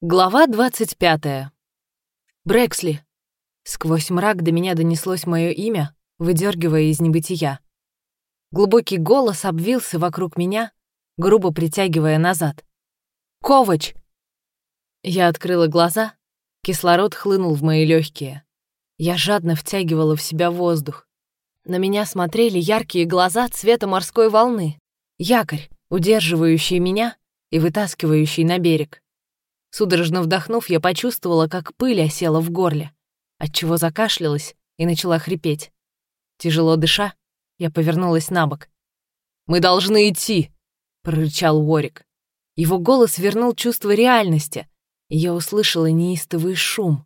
Глава 25. Брэксли. Сквозь мрак до меня донеслось мое имя, выдергивая из небытия. Глубокий голос обвился вокруг меня, грубо притягивая назад. «Ковач!» Я открыла глаза, кислород хлынул в мои легкие. Я жадно втягивала в себя воздух. На меня смотрели яркие глаза цвета морской волны. Якорь, удерживающий меня и вытаскивающий на берег. Судорожно вдохнув, я почувствовала, как пыль осела в горле, отчего закашлялась и начала хрипеть. Тяжело дыша, я повернулась на бок. «Мы должны идти!» — прорычал Уорик. Его голос вернул чувство реальности, и я услышала неистовый шум.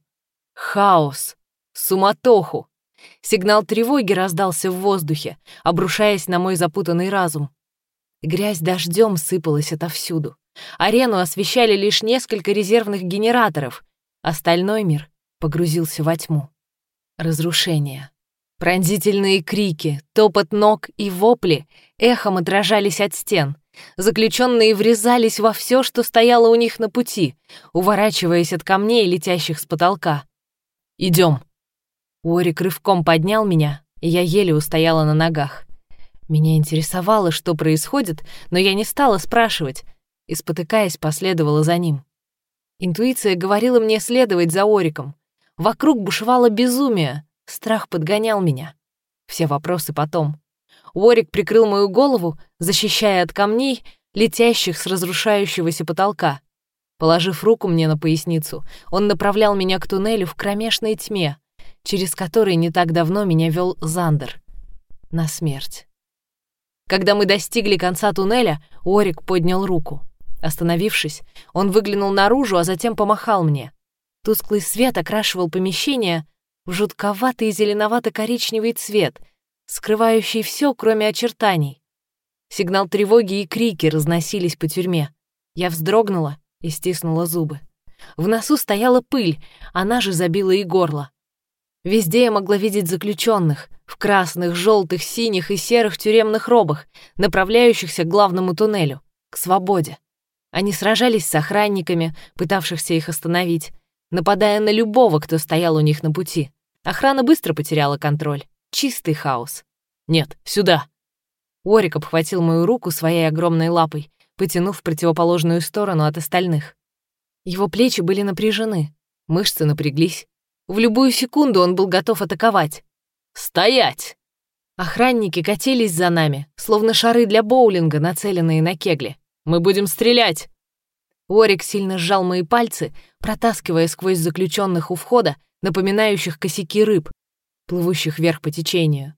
Хаос, суматоху. Сигнал тревоги раздался в воздухе, обрушаясь на мой запутанный разум. Грязь дождем сыпалась отовсюду. Арену освещали лишь несколько резервных генераторов. Остальной мир погрузился во тьму. Разрушение. Пронзительные крики, топот ног и вопли эхом отражались от стен. Заключенные врезались во все, что стояло у них на пути, уворачиваясь от камней, летящих с потолка. Идем. Орик рывком поднял меня, и я еле устояла на ногах. Меня интересовало, что происходит, но я не стала спрашивать — и, спотыкаясь, последовала за ним. Интуиция говорила мне следовать за Ориком. Вокруг бушевало безумие, страх подгонял меня. Все вопросы потом. Орик прикрыл мою голову, защищая от камней, летящих с разрушающегося потолка. Положив руку мне на поясницу, он направлял меня к туннелю в кромешной тьме, через который не так давно меня вел Зандер. На смерть. Когда мы достигли конца туннеля, Орик поднял руку. Остановившись, он выглянул наружу, а затем помахал мне. Тусклый свет окрашивал помещение в жутковатый зеленовато-коричневый цвет, скрывающий все, кроме очертаний. Сигнал тревоги и крики разносились по тюрьме. Я вздрогнула и стиснула зубы. В носу стояла пыль, она же забила и горло. Везде я могла видеть заключенных в красных, желтых, синих и серых тюремных робах, направляющихся к главному туннелю, к свободе. Они сражались с охранниками, пытавшихся их остановить, нападая на любого, кто стоял у них на пути. Охрана быстро потеряла контроль. Чистый хаос. «Нет, сюда!» Орик обхватил мою руку своей огромной лапой, потянув в противоположную сторону от остальных. Его плечи были напряжены, мышцы напряглись. В любую секунду он был готов атаковать. «Стоять!» Охранники катились за нами, словно шары для боулинга, нацеленные на кегли. Мы будем стрелять!» Орик сильно сжал мои пальцы, протаскивая сквозь заключенных у входа, напоминающих косяки рыб, плывущих вверх по течению.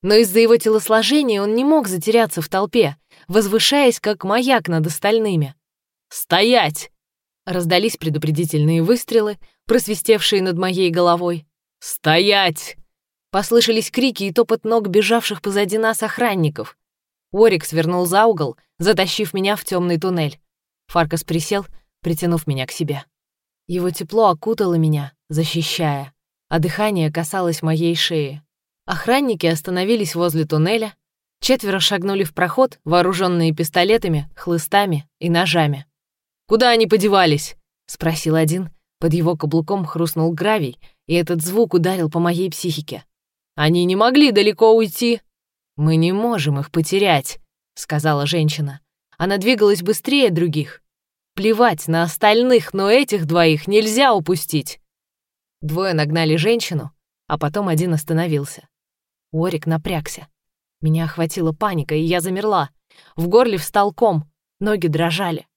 Но из-за его телосложения он не мог затеряться в толпе, возвышаясь как маяк над остальными. «Стоять!» Раздались предупредительные выстрелы, просвистевшие над моей головой. «Стоять!» Послышались крики и топот ног бежавших позади нас охранников. Орик свернул за угол, затащив меня в темный туннель. Фаркас присел, притянув меня к себе. Его тепло окутало меня, защищая, а дыхание касалось моей шеи. Охранники остановились возле туннеля, четверо шагнули в проход, вооруженные пистолетами, хлыстами и ножами. «Куда они подевались?» — спросил один. Под его каблуком хрустнул гравий, и этот звук ударил по моей психике. «Они не могли далеко уйти!» «Мы не можем их потерять», — сказала женщина. Она двигалась быстрее других. Плевать на остальных, но этих двоих нельзя упустить. Двое нагнали женщину, а потом один остановился. Орик напрягся. Меня охватила паника, и я замерла. В горле встал ком, ноги дрожали.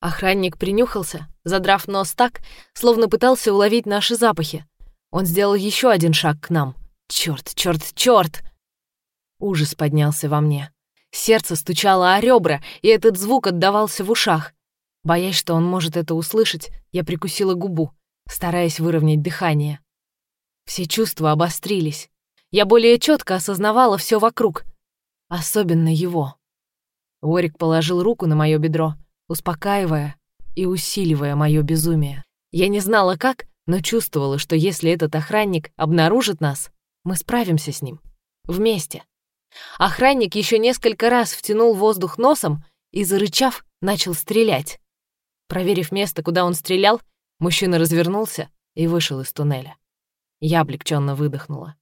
Охранник принюхался, задрав нос так, словно пытался уловить наши запахи. Он сделал еще один шаг к нам. Черт, черт, черт! Ужас поднялся во мне. Сердце стучало о ребра, и этот звук отдавался в ушах. Боясь, что он может это услышать, я прикусила губу, стараясь выровнять дыхание. Все чувства обострились. Я более четко осознавала все вокруг, особенно его. Орик положил руку на мое бедро, успокаивая и усиливая мое безумие. Я не знала как, но чувствовала, что если этот охранник обнаружит нас, мы справимся с ним. Вместе. Охранник еще несколько раз втянул воздух носом и, зарычав, начал стрелять. Проверив место, куда он стрелял, Мужчина развернулся и вышел из туннеля. Я облегченно выдохнула.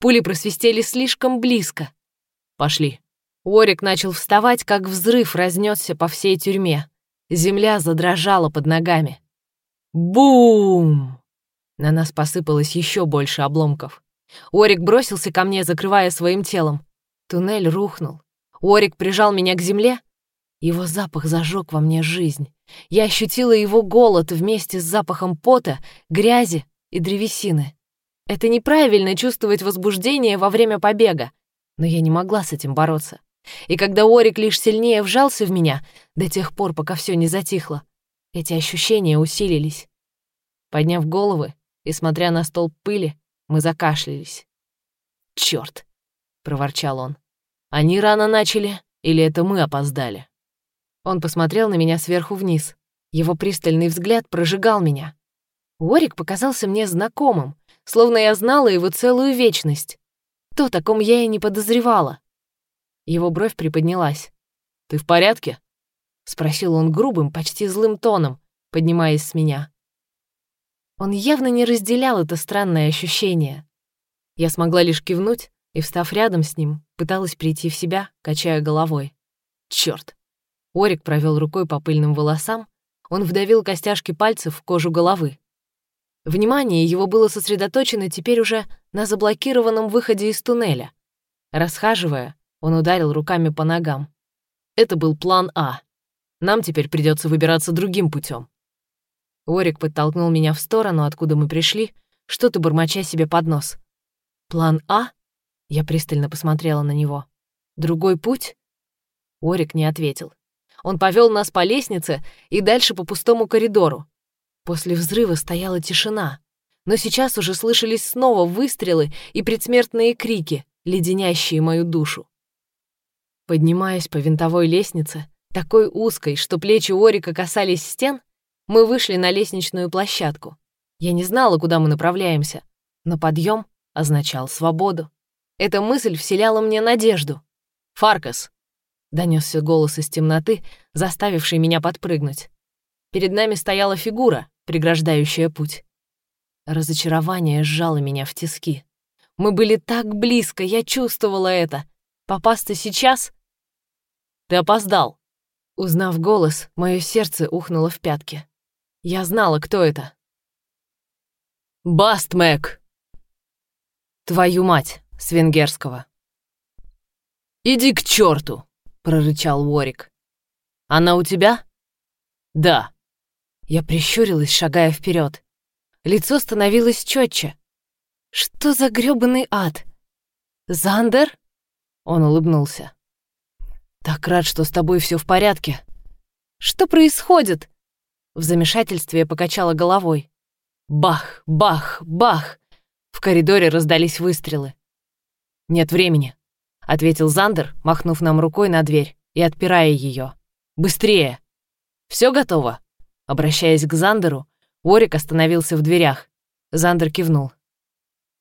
Пули просвистели слишком близко. Пошли. Уорик начал вставать, как взрыв разнесся по всей тюрьме. Земля задрожала под ногами. Бум! На нас посыпалось еще больше обломков. Орик бросился ко мне, закрывая своим телом. Туннель рухнул. Орик прижал меня к земле. Его запах зажег во мне жизнь. Я ощутила его голод вместе с запахом пота, грязи и древесины. Это неправильно чувствовать возбуждение во время побега, но я не могла с этим бороться. И когда Орик лишь сильнее вжался в меня, до тех пор, пока все не затихло, эти ощущения усилились. Подняв головы и смотря на стол пыли, мы закашлялись. «Чёрт!» — проворчал он. «Они рано начали, или это мы опоздали?» Он посмотрел на меня сверху вниз. Его пристальный взгляд прожигал меня. Орик показался мне знакомым, словно я знала его целую вечность. То, таком я и не подозревала. Его бровь приподнялась. «Ты в порядке?» — спросил он грубым, почти злым тоном, поднимаясь с меня. Он явно не разделял это странное ощущение. Я смогла лишь кивнуть и, встав рядом с ним, пыталась прийти в себя, качая головой. Чёрт! Орик провел рукой по пыльным волосам, он вдавил костяшки пальцев в кожу головы. Внимание его было сосредоточено теперь уже на заблокированном выходе из туннеля. Расхаживая, он ударил руками по ногам. Это был план А. Нам теперь придется выбираться другим путем. Орик подтолкнул меня в сторону, откуда мы пришли, что-то бормоча себе под нос. «План А?» Я пристально посмотрела на него. «Другой путь?» Орик не ответил. Он повел нас по лестнице и дальше по пустому коридору. После взрыва стояла тишина, но сейчас уже слышались снова выстрелы и предсмертные крики, леденящие мою душу. Поднимаясь по винтовой лестнице, такой узкой, что плечи Орика касались стен, мы вышли на лестничную площадку. Я не знала, куда мы направляемся, но подъем означал свободу. Эта мысль вселяла мне надежду. «Фаркас!» — донесся голос из темноты, заставивший меня подпрыгнуть. Перед нами стояла фигура, преграждающая путь. Разочарование сжало меня в тиски. Мы были так близко, я чувствовала это. Попасться сейчас? Ты опоздал. Узнав голос, мое сердце ухнуло в пятки. Я знала, кто это. «Баст, Мэг!» «Твою мать!» — с венгерского. «Иди к черту!» — прорычал Уорик. «Она у тебя?» «Да». Я прищурилась, шагая вперед. Лицо становилось четче. «Что за грёбаный ад?» «Зандер?» Он улыбнулся. «Так рад, что с тобой все в порядке». «Что происходит?» В замешательстве я покачала головой. Бах, бах, бах! В коридоре раздались выстрелы. «Нет времени», — ответил Зандер, махнув нам рукой на дверь и отпирая ее. «Быстрее!» «Все готово?» Обращаясь к Зандеру, Орик остановился в дверях. Зандер кивнул.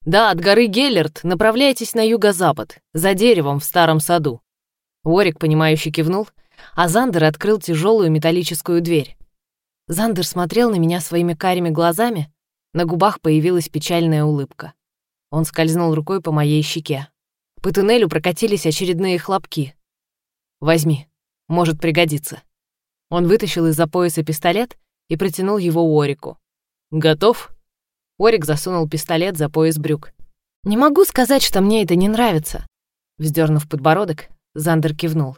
«Да, от горы Геллерт направляйтесь на юго-запад, за деревом в старом саду». Орик, понимающе кивнул, а Зандер открыл тяжелую металлическую дверь. Зандер смотрел на меня своими карими глазами, на губах появилась печальная улыбка. Он скользнул рукой по моей щеке. По туннелю прокатились очередные хлопки. «Возьми, может пригодиться». Он вытащил из-за пояса пистолет и протянул его Орику. «Готов?» Орик засунул пистолет за пояс брюк. «Не могу сказать, что мне это не нравится». Вздернув подбородок, Зандер кивнул.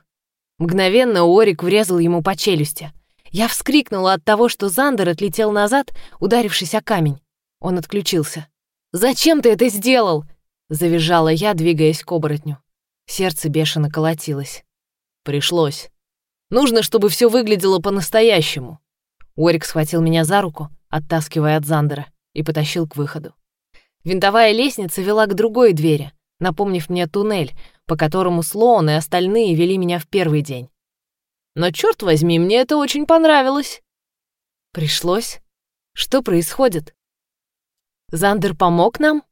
Мгновенно Орик врезал ему по челюсти — я вскрикнула от того, что Зандер отлетел назад, ударившись о камень. Он отключился. «Зачем ты это сделал?» — завизжала я, двигаясь к оборотню. Сердце бешено колотилось. «Пришлось. Нужно, чтобы все выглядело по-настоящему». Орик схватил меня за руку, оттаскивая от Зандера, и потащил к выходу. Винтовая лестница вела к другой двери, напомнив мне туннель, по которому Слоун и остальные вели меня в первый день. Но, черт возьми, мне это очень понравилось. Пришлось? Что происходит? Зандер помог нам?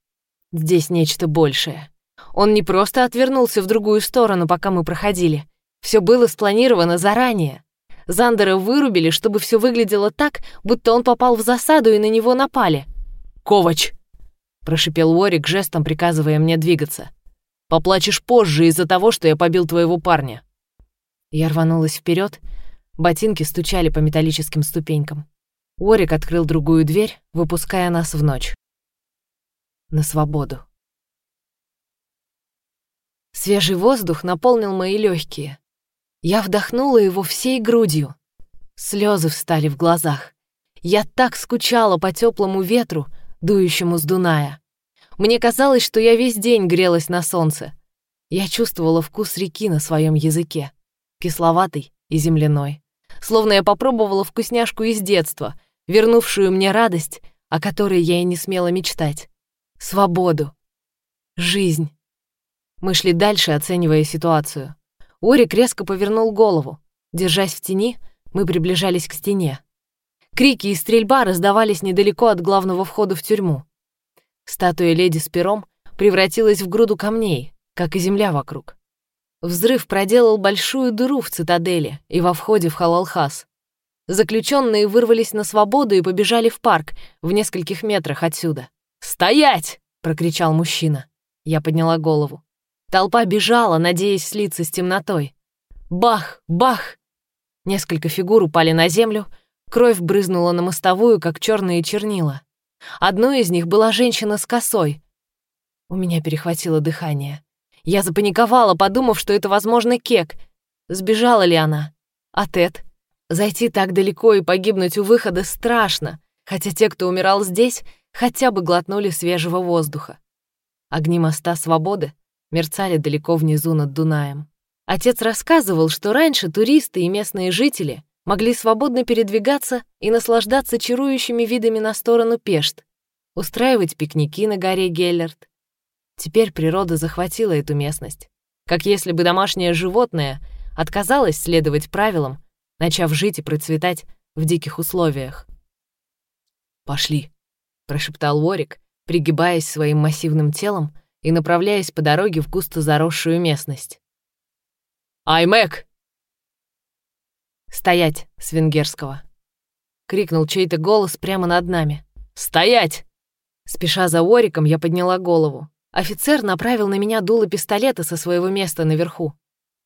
Здесь нечто большее. Он не просто отвернулся в другую сторону, пока мы проходили. Все было спланировано заранее. Зандера вырубили, чтобы все выглядело так, будто он попал в засаду и на него напали. «Ковач!» — прошипел Уорик, жестом приказывая мне двигаться. «Поплачешь позже из-за того, что я побил твоего парня». Я рванулась вперед, ботинки стучали по металлическим ступенькам. Уорик открыл другую дверь, выпуская нас в ночь. На свободу. Свежий воздух наполнил мои легкие. Я вдохнула его всей грудью. Слезы встали в глазах. Я так скучала по теплому ветру, дующему с Дуная. Мне казалось, что я весь день грелась на солнце. Я чувствовала вкус реки на своем языке, кисловатый и земляной. Словно я попробовала вкусняшку из детства, вернувшую мне радость, о которой я и не смела мечтать. Свободу. Жизнь. Мы шли дальше, оценивая ситуацию. Орик резко повернул голову. Держась в тени, мы приближались к стене. Крики и стрельба раздавались недалеко от главного входа в тюрьму. Статуя леди с пером превратилась в груду камней, как и земля вокруг. Взрыв проделал большую дыру в цитадели и во входе в Халалхас. Заключенные вырвались на свободу и побежали в парк в нескольких метрах отсюда. «Стоять!» — прокричал мужчина. Я подняла голову. Толпа бежала, надеясь слиться с темнотой. Бах! Бах! Несколько фигур упали на землю, кровь брызнула на мостовую, как черные чернила. Одной из них была женщина с косой. У меня перехватило дыхание. Я запаниковала, подумав, что это, возможно, Кек. Сбежала ли она? А Тед? Зайти так далеко и погибнуть у выхода страшно, хотя те, кто умирал здесь, хотя бы глотнули свежего воздуха. Огни моста свободы мерцали далеко внизу над Дунаем. Отец рассказывал, что раньше туристы и местные жители могли свободно передвигаться и наслаждаться чарующими видами на сторону Пешт, устраивать пикники на горе Геллерт. Теперь природа захватила эту местность, как если бы домашнее животное отказалось следовать правилам, начав жить и процветать в диких условиях. «Пошли», — прошептал Уорик, пригибаясь своим массивным телом и направляясь по дороге в густо заросшую местность. «Аймэк!» «Стоять!» — с венгерского. Крикнул чей-то голос прямо над нами. «Стоять!» Спеша за Ориком, я подняла голову. Офицер направил на меня дуло пистолета со своего места наверху.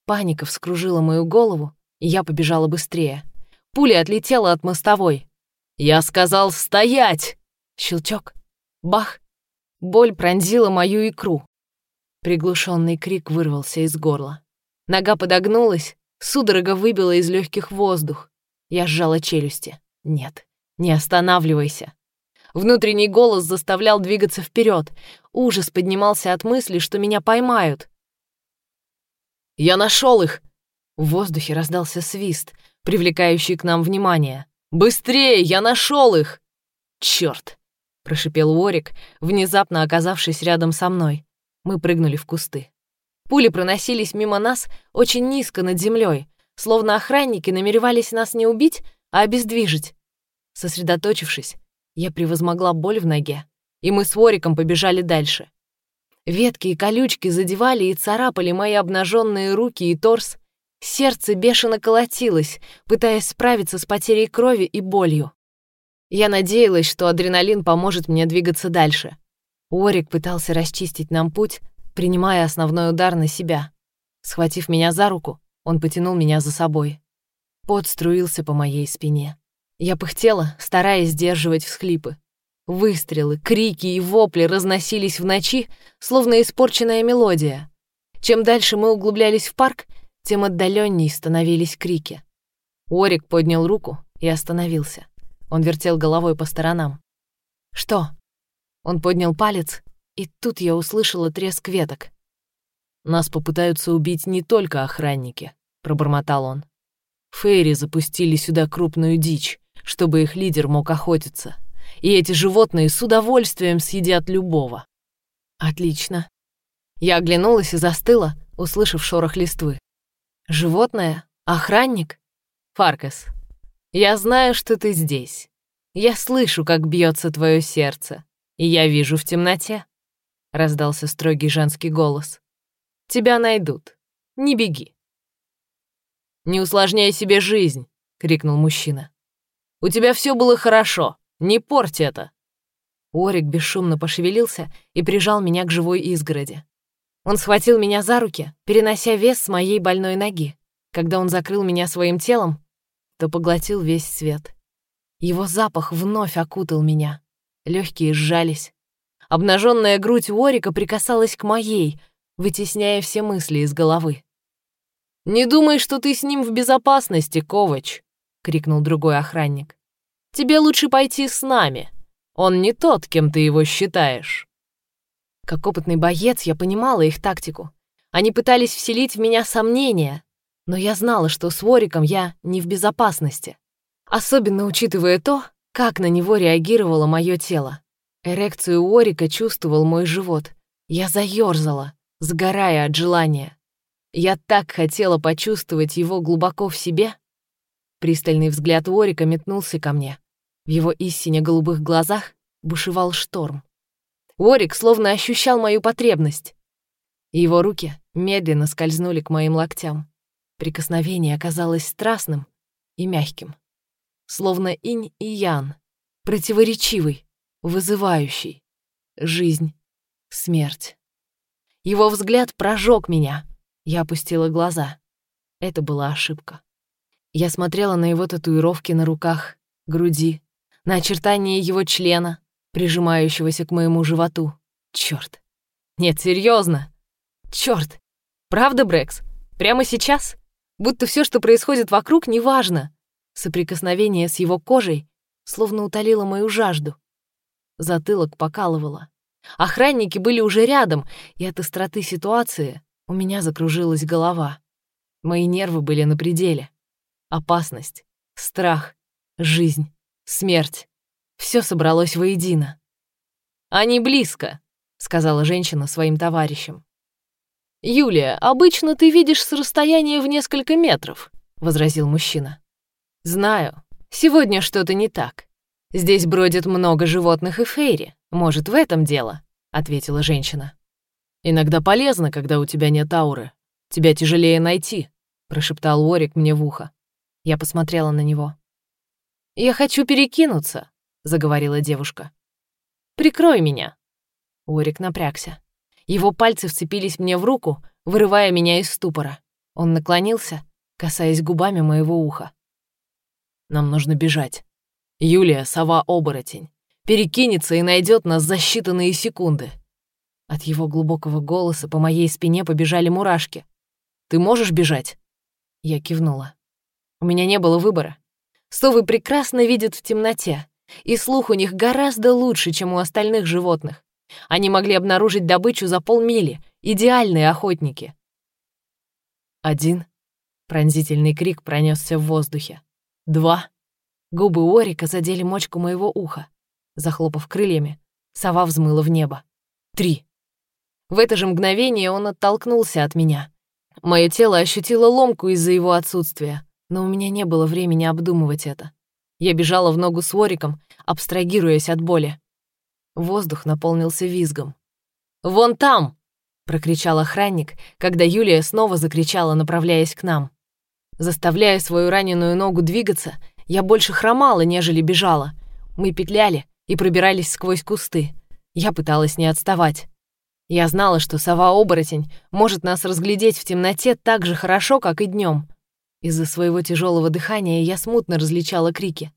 Паника вскружила мою голову, и я побежала быстрее. Пуля отлетела от мостовой. «Я сказал стоять!» Щелчок. Бах. Боль пронзила мою икру. Приглушенный крик вырвался из горла. Нога подогнулась, судорога выбила из легких воздух. Я сжала челюсти. Нет, не останавливайся. Внутренний голос заставлял двигаться вперед. Ужас поднимался от мысли, что меня поймают. «Я нашел их!» В воздухе раздался свист, привлекающий к нам внимание. «Быстрее! Я нашел их!» Черт! Прошипел Уорик, внезапно оказавшись рядом со мной. Мы прыгнули в кусты. Пули проносились мимо нас очень низко над землей, словно охранники намеревались нас не убить, а обездвижить. Сосредоточившись, я превозмогла боль в ноге, и мы с Вориком побежали дальше. Ветки и колючки задевали и царапали мои обнаженные руки и торс. Сердце бешено колотилось, пытаясь справиться с потерей крови и болью. Я надеялась, что адреналин поможет мне двигаться дальше. Уорик пытался расчистить нам путь, принимая основной удар на себя. Схватив меня за руку, он потянул меня за собой. Пот струился по моей спине. Я пыхтела, стараясь сдерживать всхлипы. Выстрелы, крики и вопли разносились в ночи, словно испорченная мелодия. Чем дальше мы углублялись в парк, тем отдаленней становились крики. Орик поднял руку и остановился. Он вертел головой по сторонам. «Что?» Он поднял палец, и тут я услышала треск веток. «Нас попытаются убить не только охранники», — пробормотал он. «Фейри запустили сюда крупную дичь, чтобы их лидер мог охотиться, и эти животные с удовольствием съедят любого». «Отлично». Я оглянулась и застыла, услышав шорох листвы. «Животное? Охранник?» «Фаркас, я знаю, что ты здесь. Я слышу, как бьется твое сердце, и я вижу в темноте. Раздался строгий женский голос. Тебя найдут. Не беги. Не усложняй себе жизнь. — крикнул мужчина. «У тебя все было хорошо. Не порть это!» Орик бесшумно пошевелился и прижал меня к живой изгороди. Он схватил меня за руки, перенося вес с моей больной ноги. Когда он закрыл меня своим телом, то поглотил весь свет. Его запах вновь окутал меня. Легкие сжались. Обнаженная грудь Орика прикасалась к моей, вытесняя все мысли из головы. «Не думай, что ты с ним в безопасности, Ковач!» — крикнул другой охранник. «Тебе лучше пойти с нами. Он не тот, кем ты его считаешь». Как опытный боец, я понимала их тактику. Они пытались вселить в меня сомнения, но я знала, что с Вориком я не в безопасности. Особенно учитывая то, как на него реагировало мое тело. Эрекцию Орика чувствовал мой живот. Я заёрзала, сгорая от желания. Я так хотела почувствовать его глубоко в себе. Пристальный взгляд Орика метнулся ко мне. В его истине голубых глазах бушевал шторм. Орик словно ощущал мою потребность. Его руки медленно скользнули к моим локтям. Прикосновение оказалось страстным и мягким. Словно инь и ян, противоречивый, вызывающий. Жизнь, смерть. Его взгляд прожег меня — я опустила глаза. Это была ошибка. Я смотрела на его татуировки на руках, груди, на очертания его члена, прижимающегося к моему животу. Чёрт. Нет, серьезно. Чёрт. Правда, Брекс? Прямо сейчас? Будто все, что происходит вокруг, неважно. Соприкосновение с его кожей словно утолило мою жажду. Затылок покалывало. Охранники были уже рядом, и от остроты ситуации у меня закружилась голова. Мои нервы были на пределе. Опасность, страх, жизнь, смерть. Все собралось воедино. «Они близко», — сказала женщина своим товарищам. «Юлия, обычно ты видишь с расстояния в несколько метров», — возразил мужчина. «Знаю, сегодня что-то не так. Здесь бродит много животных и фейри. Может, в этом дело», — ответила женщина. Иногда полезно, когда у тебя нет ауры. Тебя тяжелее найти», — прошептал Уорик мне в ухо. Я посмотрела на него. «Я хочу перекинуться», — заговорила девушка. «Прикрой меня». Уорик напрягся. Его пальцы вцепились мне в руку, вырывая меня из ступора. Он наклонился, касаясь губами моего уха. «Нам нужно бежать. Юлия — сова-оборотень. Перекинется и найдет нас за считанные секунды. От его глубокого голоса по моей спине побежали мурашки. «Ты можешь бежать?» Я кивнула. У меня не было выбора. Совы прекрасно видят в темноте, и слух у них гораздо лучше, чем у остальных животных. Они могли обнаружить добычу за полмили, идеальные охотники. Один. Пронзительный крик пронесся в воздухе. Два. Губы Орика задели мочку моего уха. Захлопав крыльями, сова взмыла в небо. Три. В это же мгновение он оттолкнулся от меня. Мое тело ощутило ломку из-за его отсутствия, но у меня не было времени обдумывать это. Я бежала в ногу с Вориком, абстрагируясь от боли. Воздух наполнился визгом. «Вон там!» — прокричал охранник, когда Юлия снова закричала, направляясь к нам. Заставляя свою раненую ногу двигаться, я больше хромала, нежели бежала. Мы петляли и пробирались сквозь кусты. Я пыталась не отставать. Я знала, что сова-оборотень может нас разглядеть в темноте так же хорошо, как и днем. Из-за своего тяжелого дыхания я смутно различала крики.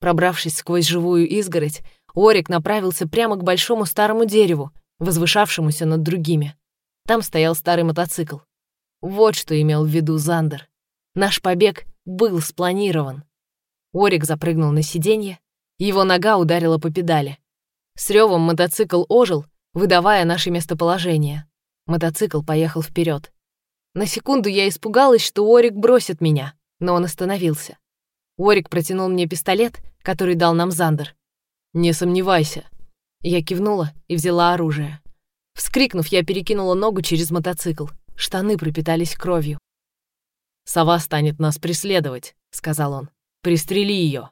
Пробравшись сквозь живую изгородь, Орик направился прямо к большому старому дереву, возвышавшемуся над другими. Там стоял старый мотоцикл. Вот что имел в виду Зандер. Наш побег был спланирован. Орик запрыгнул на сиденье, его нога ударила по педали. С ревом мотоцикл ожил выдавая наше местоположение. Мотоцикл поехал вперед. На секунду я испугалась, что Орик бросит меня, но он остановился. Орик протянул мне пистолет, который дал нам Зандер. «Не сомневайся». Я кивнула и взяла оружие. Вскрикнув, я перекинула ногу через мотоцикл. Штаны пропитались кровью. «Сова станет нас преследовать», — сказал он. «Пристрели ее.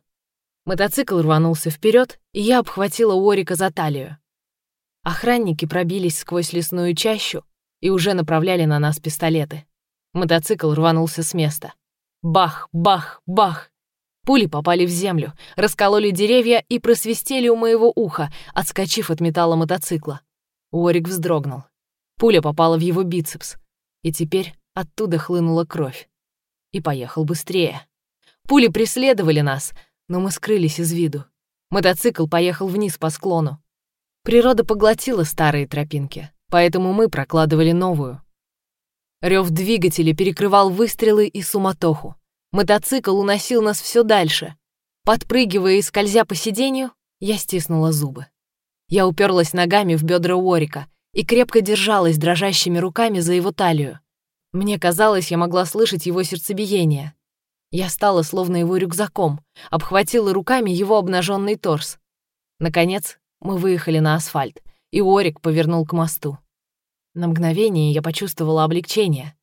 Мотоцикл рванулся вперед, и я обхватила Орика за талию. Охранники пробились сквозь лесную чащу и уже направляли на нас пистолеты. Мотоцикл рванулся с места. Бах, бах, бах. Пули попали в землю, раскололи деревья и просвистели у моего уха, отскочив от металла мотоцикла. Уорик вздрогнул. Пуля попала в его бицепс, и теперь оттуда хлынула кровь. И поехал быстрее. Пули преследовали нас, но мы скрылись из виду. Мотоцикл поехал вниз по склону. Природа поглотила старые тропинки, поэтому мы прокладывали новую. Рев двигателя перекрывал выстрелы и суматоху. Мотоцикл уносил нас все дальше. Подпрыгивая и скользя по сиденью, я стиснула зубы. Я уперлась ногами в бедра Уорика и крепко держалась дрожащими руками за его талию. Мне казалось, я могла слышать его сердцебиение. Я стала словно его рюкзаком, обхватила руками его обнаженный торс. Наконец, мы выехали на асфальт, и Орик повернул к мосту. На мгновение я почувствовала облегчение.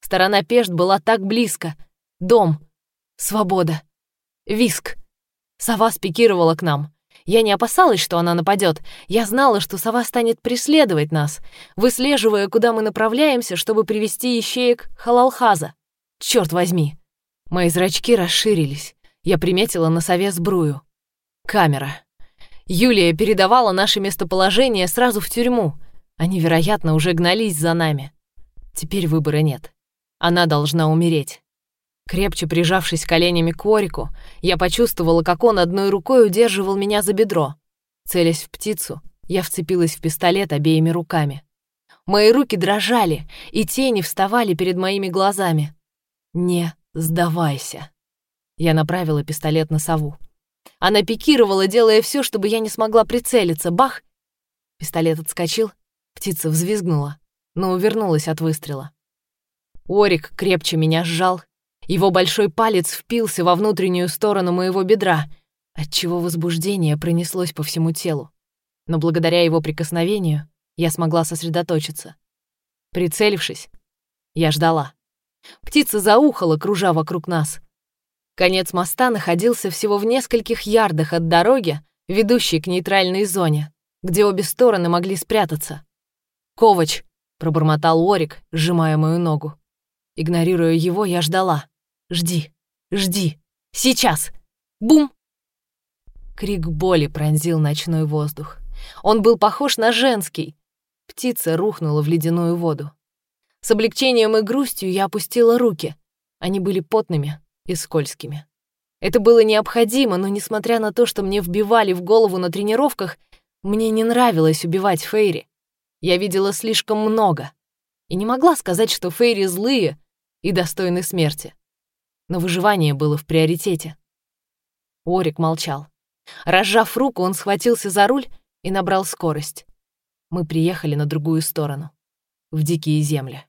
Сторона Пешт была так близко. Дом. Свобода. Виск. Сова спикировала к нам. Я не опасалась, что она нападет. Я знала, что сова станет преследовать нас, выслеживая, куда мы направляемся, чтобы привести ищеек Халалхаза. Черт возьми! Мои зрачки расширились. Я приметила на сове сбрую. Камера. Юлия передавала наше местоположение сразу в тюрьму. Они, вероятно, уже гнались за нами. Теперь выбора нет. Она должна умереть. Крепче прижавшись коленями к Орику, я почувствовала, как он одной рукой удерживал меня за бедро. Целясь в птицу, я вцепилась в пистолет обеими руками. Мои руки дрожали, и тени вставали перед моими глазами. «Не сдавайся». Я направила пистолет на сову. Она пикировала, делая все, чтобы я не смогла прицелиться. Бах! Пистолет отскочил, птица взвизгнула, но увернулась от выстрела. Орик крепче меня сжал. Его большой палец впился во внутреннюю сторону моего бедра, отчего возбуждение пронеслось по всему телу. Но благодаря его прикосновению я смогла сосредоточиться. Прицелившись, я ждала. Птица заухала, кружа вокруг нас — Конец моста находился всего в нескольких ярдах от дороги, ведущей к нейтральной зоне, где обе стороны могли спрятаться. «Ковач!» — пробормотал Орик, сжимая мою ногу. Игнорируя его, я ждала. «Жди! Жди! Сейчас! Бум!» Крик боли пронзил ночной воздух. Он был похож на женский. Птица рухнула в ледяную воду. С облегчением и грустью я опустила руки. Они были потными, и скользкими. Это было необходимо, но несмотря на то, что мне вбивали в голову на тренировках, мне не нравилось убивать Фейри. Я видела слишком много. И не могла сказать, что Фейри злые и достойны смерти. Но выживание было в приоритете. Орик молчал. Разжав руку, он схватился за руль и набрал скорость. Мы приехали на другую сторону, в дикие земли.